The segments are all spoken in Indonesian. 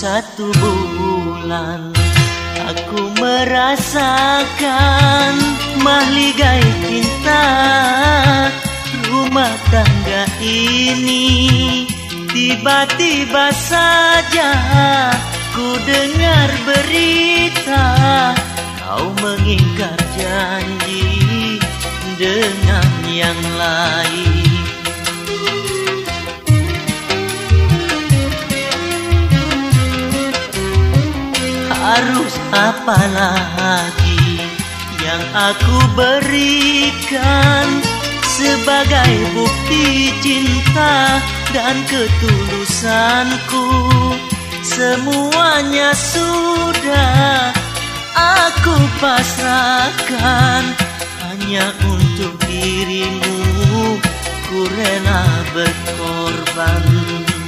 satu bulan Aku merasakan mahligai cinta Rumah tangga ini. Tiba-tiba saja ku dengar berita Kau mengingkar janji dengan yang lain harus apa lagi yang aku berikan sebagai bukti cinta dan ketulusanku. Semuanya sudah aku pasrahkan hanya untuk dirimu. Ku rela berkorban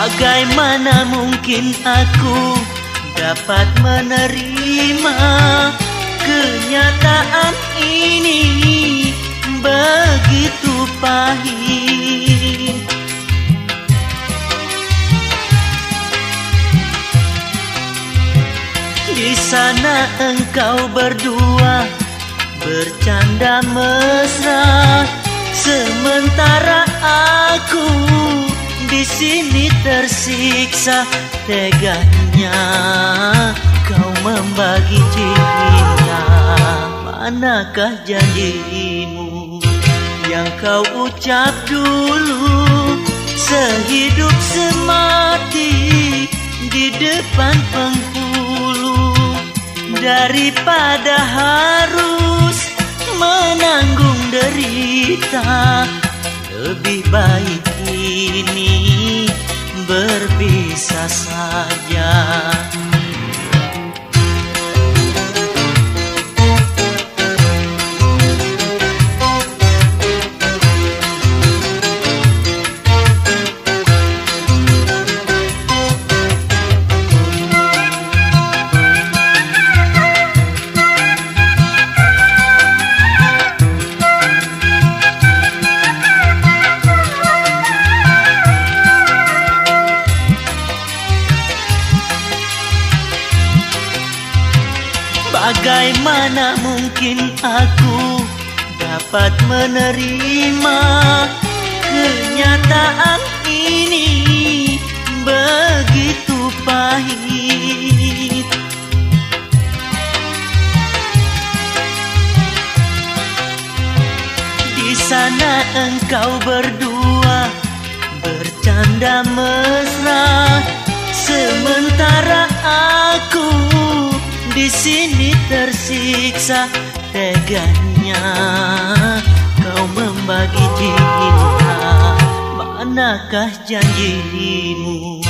Bagaimana mungkin aku dapat menerima kenyataan ini? Begitu pahit. Di sana engkau berdua bercanda mesra sementara aku di sini tersiksa teganya kau membagi cinta. Manakah janjimu yang kau ucap dulu? Sehidup semati di depan penghulu. Daripada harus menanggung derita lebih baik ini berpisah saja Bagaimana mungkin aku dapat menerima kenyataan ini begitu pahit. Di sana engkau berdua bercanda mesra sementara di sini tersiksa teganya kau membagi cinta manakah janjimu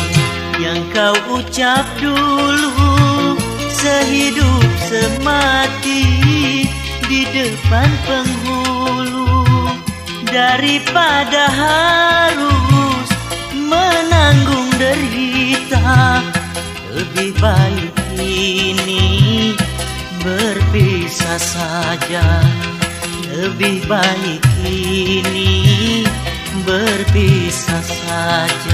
yang kau ucap dulu? Sehidup semati di depan penghulu daripada harus menanggung derita. Lebih baik ini saja Lebih baik ini berpisah saja